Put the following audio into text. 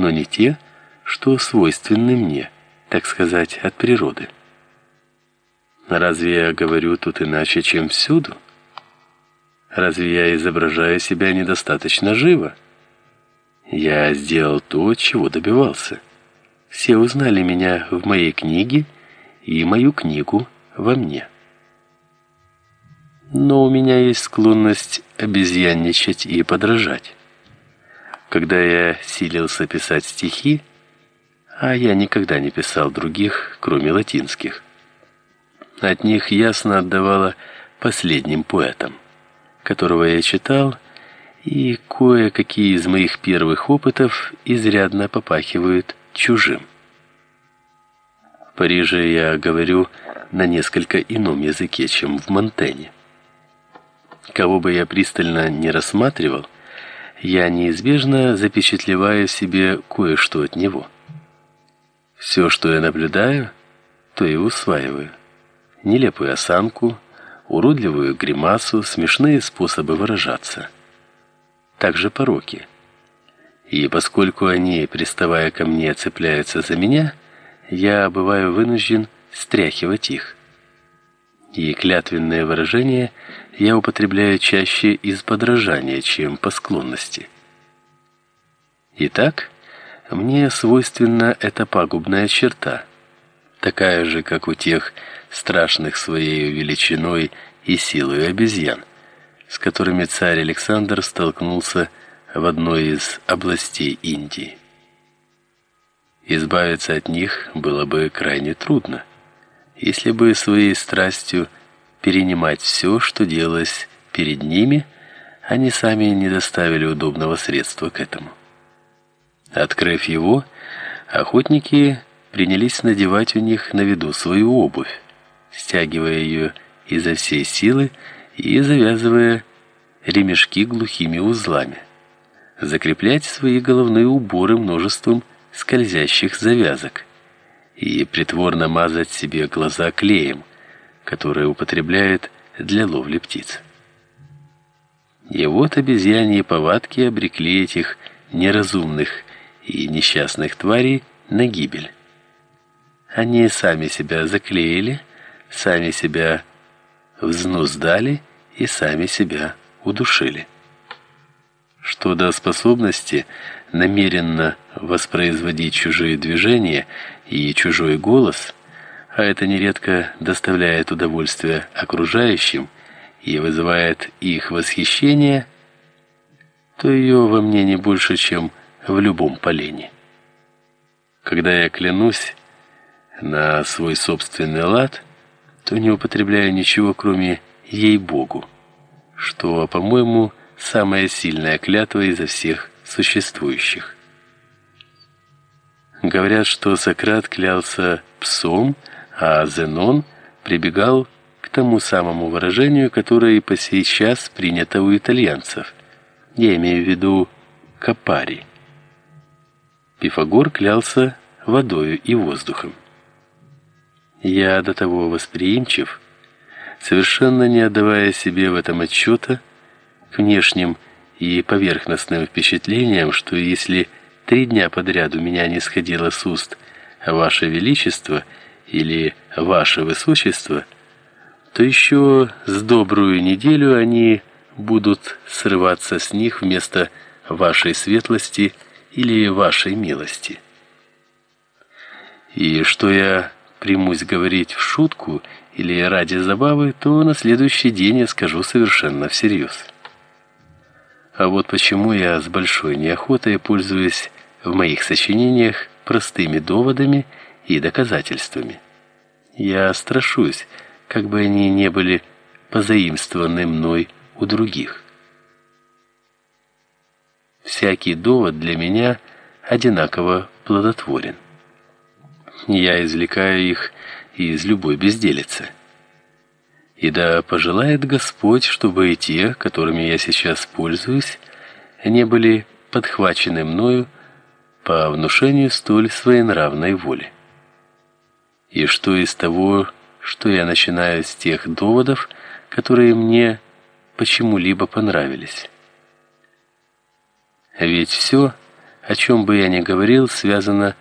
но не те, что свойственны мне, так сказать, от природы. Разве я говорю тут иначе, чем всюду? Разве я изображаю себя недостаточно живо? Я сделал то, чего добивался. Все узнали меня в моей книге и мою книгу во мне. Но у меня есть склонность обезьянничать и подражать. Когда я силился писать стихи, а я никогда не писал других, кроме латинских, от них ясно отдавало последним поэтам, которого я читал, и кое-какие из моих первых опытов изрядно попахивают чужим. В Париже я говорю на несколько ином языке, чем в Монтене. Кого бы я пристально не рассматривал, я неизбежно запечатлеваю в себе кое-что от него. Все, что я наблюдаю, то и усваиваю нелепую осанку, уродливую гримасу, смешные способы выражаться. Также пороки. И поскольку они, приставая ко мне, цепляются за меня, я бываю вынужден стряхивать их. И клятвенные выражения я употребляю чаще из подражания, чем по склонности. Итак, мне свойственна эта пагубная черта, такая же, как у тех страшных своей величиной и силой обезьян, с которыми царь Александр столкнулся в одной из областей Индии. Избавиться от них было бы крайне трудно, если бы своей страстью перенимать все, что делалось перед ними, они сами не доставили удобного средства к этому. Открыв его, охотники принялись надевать у них на виду свою обувь, стягивая ее изо всей силы и завязывая ремешки глухими узлами, закреплять свои головные уборы множеством скользящих завязок и притворно мазать себе глаза клеем, который употребляют для ловли птиц. И вот обезьяньи повадки обрекли этих неразумных и несчастных тварей на гибель. Они сами себя заклеили, сами себя взнуздали и сами себя удушили. Что до способности намеренно воспроизводить чужие движения и чужой голос, а это нередко доставляет удовольствие окружающим и вызывает их восхищение, то ее во мне не больше, чем в любом полене. Когда я клянусь на свой собственный лад, то не употребляю ничего, кроме ей-богу, что, по-моему, самая сильная клятва изо всех существующих. Говорят, что Сократ клялся псом, а Зенон прибегал к тому самому выражению, которое и по сей час принято у итальянцев. Я имею в виду капари. Пифагор клялся водою и воздухом. Я до того восприимчив, совершенно не отдавая себе в этом отчета, к внешним и поверхностным впечатлениям, что если три дня подряд у меня не сходило с уст «Ваше Величество» или «Ваше Высочество», то еще с добрую неделю они будут срываться с них вместо «Вашей светлости» или «Вашей милости». И что я примусь говорить в шутку или ради забавы, то на следующий день я скажу совершенно всерьез. А вот почему я с большой неохотой пользуюсь в моих сочинениях простыми доводами и доказательствами. Я страшусь, как бы они не были позаимствованы мной у других. Всякий довод для меня одинаково плодотворен я извлекаю их из любой безделицы. И да пожелает Господь, чтобы и те, которыми я сейчас пользуюсь, не были подхвачены мною по внушению столь своенравной воли. И что из того, что я начинаю с тех доводов, которые мне почему-либо понравились. Ведь все о чем бы я ни говорил, связано